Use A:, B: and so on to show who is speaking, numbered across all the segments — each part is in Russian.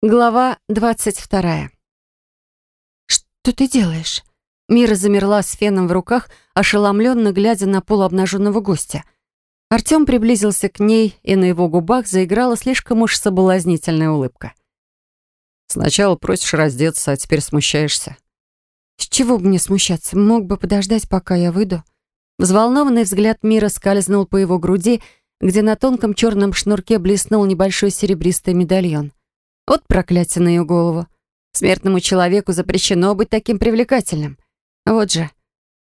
A: Глава двадцать вторая. «Что ты делаешь?» Мира замерла с феном в руках, ошеломленно глядя на полуобнаженного гостя. Артем приблизился к ней, и на его губах заиграла слишком уж соблазнительная улыбка.
B: «Сначала просишь раздеться, а теперь смущаешься».
A: «С чего бы мне смущаться? Мог бы подождать, пока я выйду?» Взволнованный взгляд Мира скользнул по его груди, где на тонком черном шнурке блеснул небольшой серебристый медальон. Вот проклятие на ее голову. Смертному человеку запрещено быть таким привлекательным. Вот же.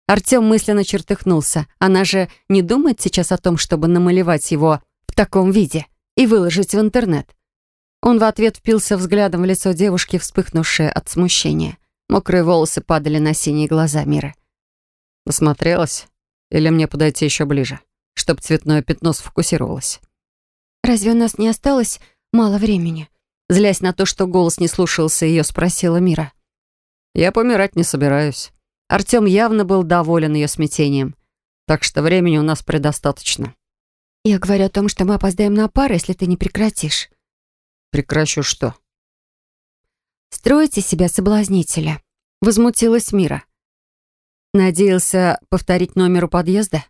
A: Артем мысленно чертыхнулся. Она же не думает сейчас о том, чтобы намалевать его в таком виде и выложить в интернет. Он в ответ впился взглядом в лицо девушки, вспыхнувшее от смущения. Мокрые волосы падали на синие глаза Мира.
B: Насмотрелась? Или мне подойти еще ближе, чтобы цветное пятно сфокусировалось?
A: «Разве у нас не осталось мало времени?» Злясь на то, что голос не слушался, ее спросила Мира.
B: «Я помирать не собираюсь».
A: Артем явно был доволен ее смятением.
B: «Так что времени у нас предостаточно».
A: «Я говорю о том, что мы опоздаем на пару, если ты не прекратишь».
B: «Прекращу что?»
A: «Строите себя соблазнителя», — возмутилась Мира. «Надеялся повторить номер у подъезда?»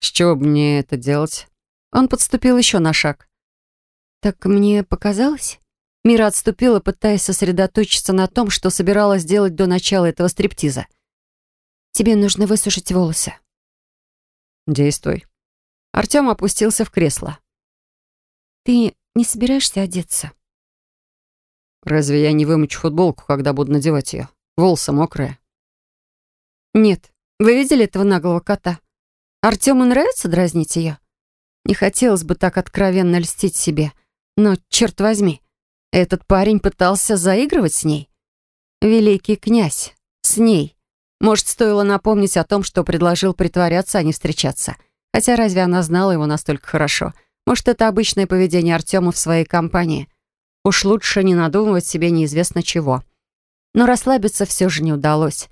B: «С чего бы мне это делать?»
A: Он подступил еще на шаг. «Так мне показалось?» Мира отступила, пытаясь сосредоточиться на том, что собиралась делать до начала этого стриптиза. «Тебе нужно высушить волосы».
B: «Действуй».
A: Артем опустился в кресло. «Ты не собираешься одеться?»
B: «Разве я не вымочу футболку, когда буду надевать ее? Волосы мокрые».
A: «Нет. Вы видели этого наглого кота? Артему нравится дразнить ее? Не хотелось бы так откровенно льстить себе». Но, черт возьми, этот парень пытался заигрывать с ней. Великий князь. С ней. Может, стоило напомнить о том, что предложил притворяться, а не встречаться. Хотя разве она знала его настолько хорошо? Может, это обычное поведение Артема в своей компании? Уж лучше не надумывать себе неизвестно чего. Но расслабиться все же не удалось.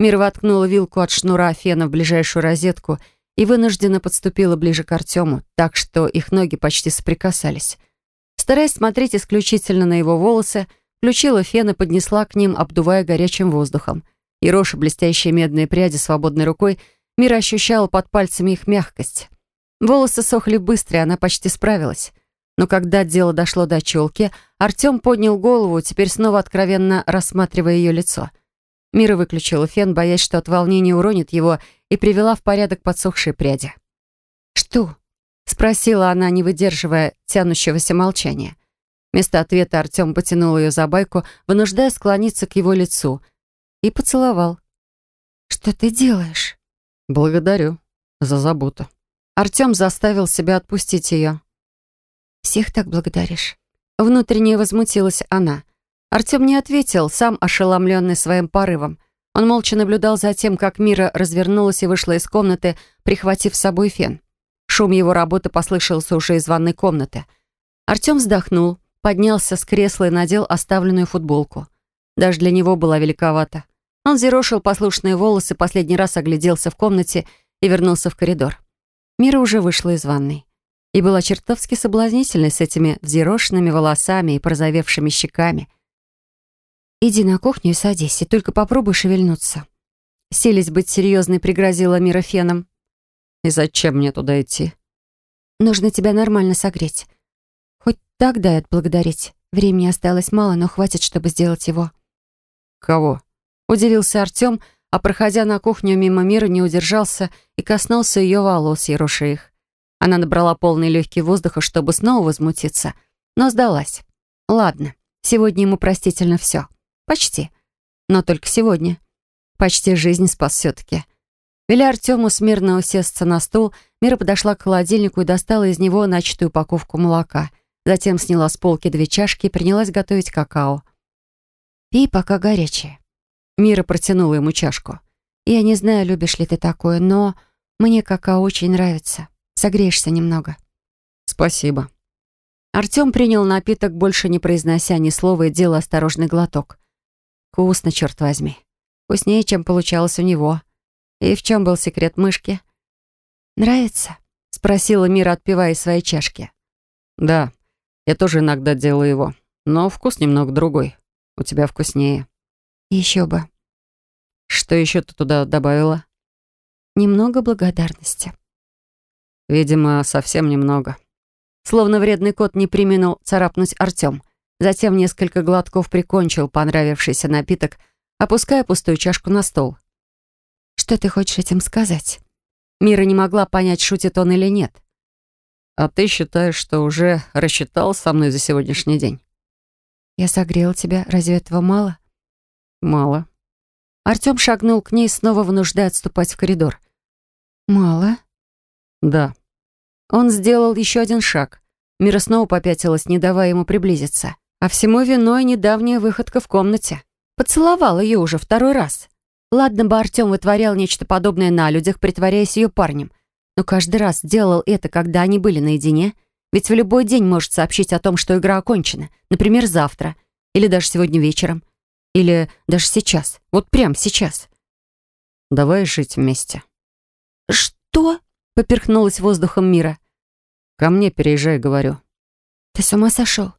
A: Мир воткнула вилку от шнура фена в ближайшую розетку и вынужденно подступила ближе к Артему, так что их ноги почти соприкасались. Стараясь смотреть исключительно на его волосы, включила фен и поднесла к ним, обдувая горячим воздухом. И Роша, блестящие медные пряди свободной рукой, Мира ощущала под пальцами их мягкость. Волосы сохли быстро, и она почти справилась. Но когда дело дошло до челки, Артем поднял голову, теперь снова откровенно рассматривая ее лицо. Мира выключила фен, боясь, что от волнения уронит его, и привела в порядок подсохшие пряди. «Что?» — спросила она, не выдерживая тянущегося молчания. Вместо ответа Артем потянул ее за байку, вынуждая склониться к его лицу, и поцеловал. «Что ты делаешь?»
B: «Благодарю за заботу».
A: Артем заставил себя отпустить ее. «Всех так благодаришь?» Внутренне возмутилась она. Артем не ответил, сам ошеломленный своим порывом. Он молча наблюдал за тем, как Мира развернулась и вышла из комнаты, прихватив с собой фен. Шум его работы послышался уже из ванной комнаты. Артем вздохнул, поднялся с кресла и надел оставленную футболку. Даже для него была великовата. Он зерошил послушные волосы, последний раз огляделся в комнате и вернулся в коридор. Мира уже вышла из ванной и была чертовски соблазнительной с этими взъерошенными волосами и порозовевшими щеками. «Иди на кухню и садись, и только попробуй шевельнуться». Селись быть серьезной, пригрозила Мира феном.
B: И зачем мне туда идти?
A: Нужно тебя нормально согреть. Хоть так дай отблагодарить. Времени осталось мало, но хватит, чтобы сделать его.
B: Кого?
A: Удивился Артем, а проходя на кухню мимо мира, не удержался и коснулся ее волос, ероша их. Она набрала полный легкий воздуха, чтобы снова возмутиться, но сдалась. Ладно, сегодня ему простительно все. Почти. Но только сегодня. Почти жизнь спас все-таки. Вели Артему смирно усесться на стул, Мира подошла к холодильнику и достала из него начатую упаковку молока. Затем сняла с полки две чашки и принялась готовить какао. «Пей, пока горячее». Мира протянула ему чашку. «Я не знаю, любишь ли ты такое, но мне какао очень нравится. Согреешься немного».
B: «Спасибо».
A: Артем принял напиток, больше не произнося ни слова, и делал осторожный глоток. «Вкусно, черт возьми. Вкуснее, чем получалось у него». И в чем был секрет мышки? «Нравится?» — спросила Мира, отпивая из чашки.
B: «Да, я тоже иногда делаю его. но вкус немного другой. У тебя вкуснее.
A: Еще бы.
B: Что еще ты туда добавила?
A: Немного благодарности.
B: Видимо, совсем немного.
A: Словно вредный кот не применил царапнуть Артем. Затем несколько глотков прикончил понравившийся напиток, опуская пустую чашку на стол. «Что ты хочешь этим сказать?» Мира не могла понять, шутит он или нет.
B: «А ты считаешь, что уже рассчитал со мной за сегодняшний день?»
A: «Я согрел тебя. Разве этого мало?»
B: «Мало».
A: Артем шагнул к ней, снова вынуждая отступать в коридор. «Мало?»
B: «Да».
A: Он сделал еще один шаг. Мира снова попятилась, не давая ему приблизиться. А всему виной недавняя выходка в комнате. Поцеловал ее уже второй раз. Ладно бы Артем вытворял нечто подобное на людях, притворяясь ее парнем. Но каждый раз делал это, когда они были наедине. Ведь в любой день может сообщить о том, что игра окончена. Например, завтра. Или даже сегодня вечером. Или даже сейчас. Вот прямо сейчас.
B: Давай жить вместе.
A: «Что?» — поперхнулась воздухом мира.
B: «Ко мне переезжай, говорю».
A: «Ты с ума сошел?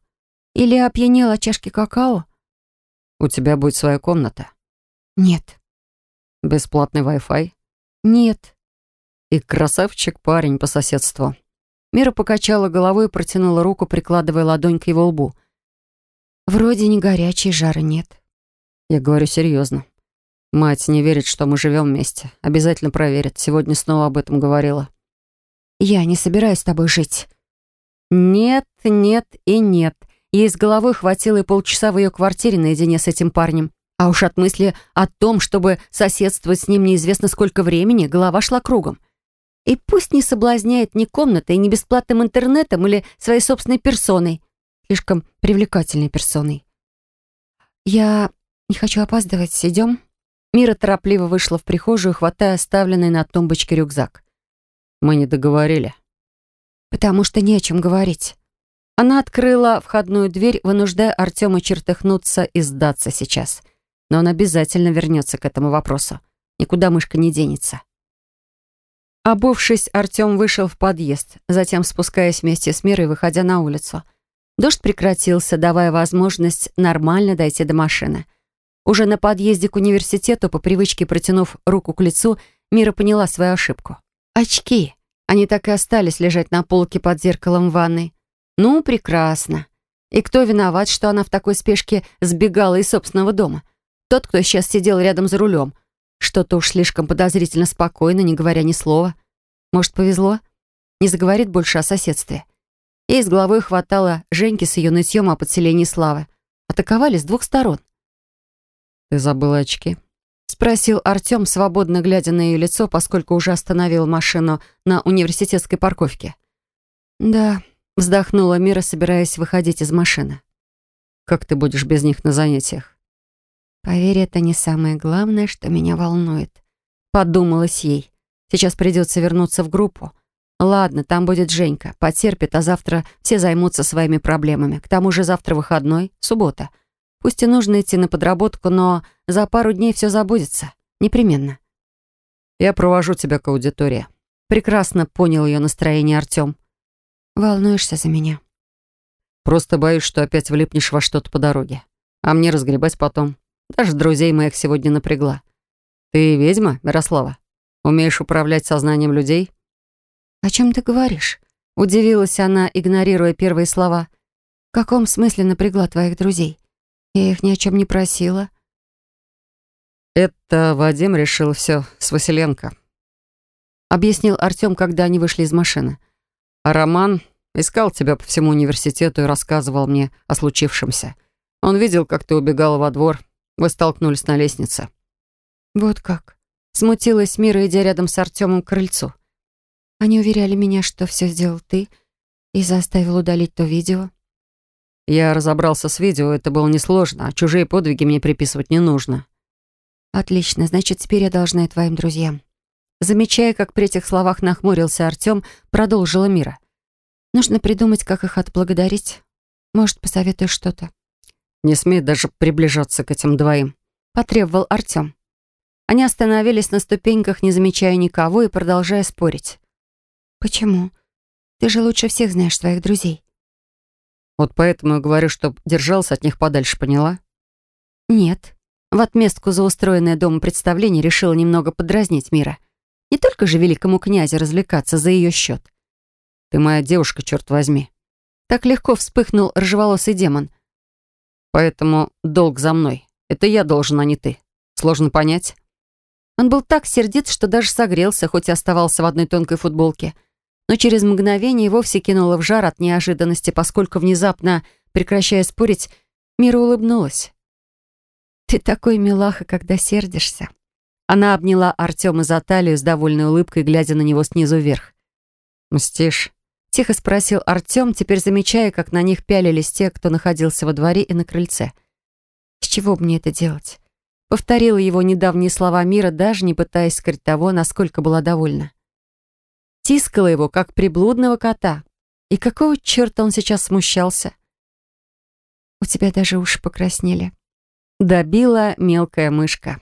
A: Или опьянел от чашки какао?»
B: «У тебя будет своя комната?»
A: «Нет».
B: Бесплатный Wi-Fi?
A: Нет.
B: И красавчик парень по соседству.
A: Мира покачала головой и протянула руку, прикладывая ладонь к его лбу. Вроде не горячей, жара нет.
B: Я говорю серьезно. Мать не верит, что мы живем вместе. Обязательно проверит. Сегодня снова об этом говорила.
A: Я не собираюсь с тобой жить. Нет, нет и нет. Ей с головой хватило и полчаса в ее квартире наедине с этим парнем. А уж от мысли о том, чтобы соседствовать с ним неизвестно сколько времени, голова шла кругом. И пусть не соблазняет ни комнатой, ни бесплатным интернетом или своей собственной персоной, слишком привлекательной персоной. «Я не хочу опаздывать. Идем?» Мира торопливо вышла в прихожую, хватая оставленный на тумбочке рюкзак.
B: «Мы не договорили».
A: «Потому что не о чем говорить». Она открыла входную дверь, вынуждая Артема чертыхнуться и сдаться сейчас — но он обязательно вернется к этому вопросу. Никуда мышка не денется. Обувшись, Артем вышел в подъезд, затем спускаясь вместе с Мирой, выходя на улицу. Дождь прекратился, давая возможность нормально дойти до машины. Уже на подъезде к университету, по привычке протянув руку к лицу, Мира поняла свою ошибку. Очки. Они так и остались лежать на полке под зеркалом в ванной. Ну, прекрасно. И кто виноват, что она в такой спешке сбегала из собственного дома? Тот, кто сейчас сидел рядом за рулем. Что-то уж слишком подозрительно спокойно, не говоря ни слова. Может, повезло? Не заговорит больше о соседстве. Ей с головой хватало Женьки с ее нытьем о подселении Славы. Атаковали с двух сторон.
B: «Ты забыла очки?»
A: — спросил Артем, свободно глядя на ее лицо, поскольку уже остановил машину на университетской парковке. «Да», — вздохнула Мира, собираясь выходить из машины.
B: «Как ты будешь без них на занятиях?»
A: Поверь, это не самое главное, что меня волнует. Подумалось ей. Сейчас придется вернуться в группу. Ладно, там будет Женька. Потерпит, а завтра все займутся своими проблемами. К тому же завтра выходной, суббота. Пусть и нужно идти на подработку, но за пару дней все забудется. Непременно.
B: Я провожу тебя к аудитории.
A: Прекрасно понял ее настроение Артем. Волнуешься за меня?
B: Просто боюсь, что опять влипнешь во что-то по дороге. А мне разгребать потом. Даже друзей моих сегодня напрягла. Ты ведьма, Мирослава? Умеешь управлять сознанием людей?
A: О чем ты говоришь? Удивилась она, игнорируя первые слова. В каком смысле напрягла твоих друзей? Я их ни о чем не просила.
B: Это Вадим решил все с Василенко.
A: Объяснил Артем, когда они вышли из машины.
B: А Роман искал тебя по всему университету и рассказывал мне о случившемся. Он видел, как ты убегала во двор, вы столкнулись на лестнице».
A: «Вот как?» Смутилась Мира, идя рядом с Артемом к крыльцу. «Они уверяли меня, что все сделал ты и заставил удалить то видео».
B: «Я разобрался с видео, это было несложно, а чужие подвиги мне приписывать не нужно».
A: «Отлично, значит, теперь я должна и твоим друзьям». Замечая, как при этих словах нахмурился Артем, продолжила Мира. «Нужно придумать, как их отблагодарить. Может, посоветуешь что-то?»
B: «Не смей даже приближаться к этим двоим», —
A: потребовал Артем. Они остановились на ступеньках, не замечая никого и продолжая спорить. «Почему? Ты же лучше всех знаешь своих друзей».
B: Вот поэтому и говорю, чтоб держался от них подальше, поняла?
A: Нет. В отместку за устроенное дома представление решила немного подразнить Мира. Не только же великому князю развлекаться за ее счет.
B: Ты моя девушка, черт возьми.
A: Так легко вспыхнул рыжеволосый демон.
B: Поэтому долг за мной. Это я должен, а не ты. Сложно понять?
A: Он был так сердит, что даже согрелся, хоть и оставался в одной тонкой футболке. Но через мгновение вовсе кинуло в жар от неожиданности, поскольку внезапно, прекращая спорить, Мира улыбнулась. «Ты такой милаха, когда сердишься». Она обняла Артема за талию с довольной улыбкой, глядя на него снизу вверх.
B: «Мстишь?»
A: — тихо спросил Артем, теперь замечая, как на них пялились те, кто находился во дворе и на крыльце. «С чего мне это делать?» Повторила его недавние слова Мира, даже не пытаясь скрыть того, насколько была довольна. Тискала его, как приблудного кота. И какого черта он сейчас смущался? «У тебя даже уши покраснели», — добила мелкая мышка.